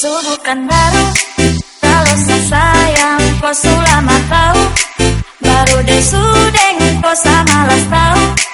Subuhkan baru Kalau sayang Kau sulama tahu. Baru deh deng Kau sama las tahu.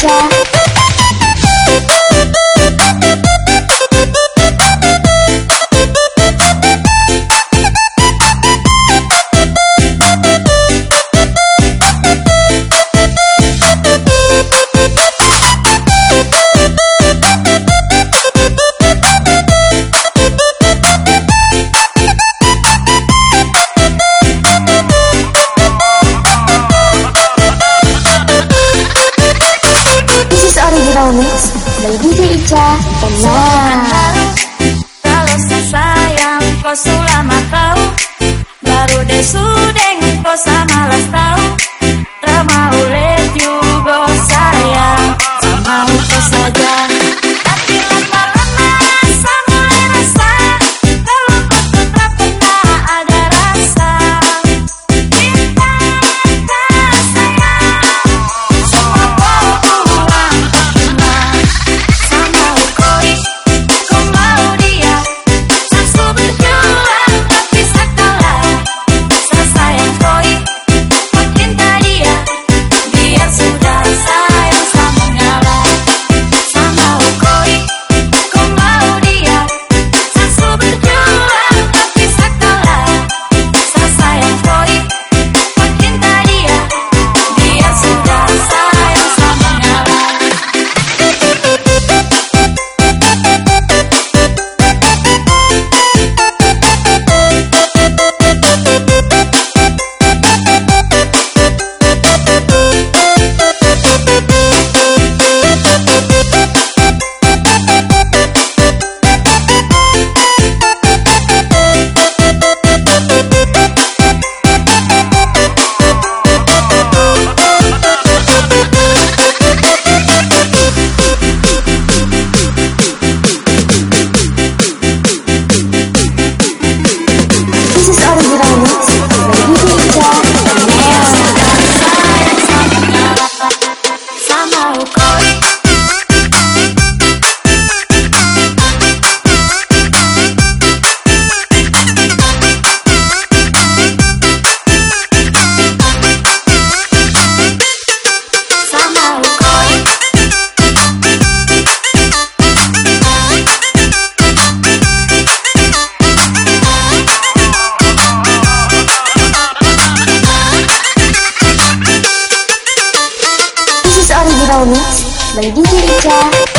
자. Kau sulama kau baru deh sudeng kau sama 一定是一家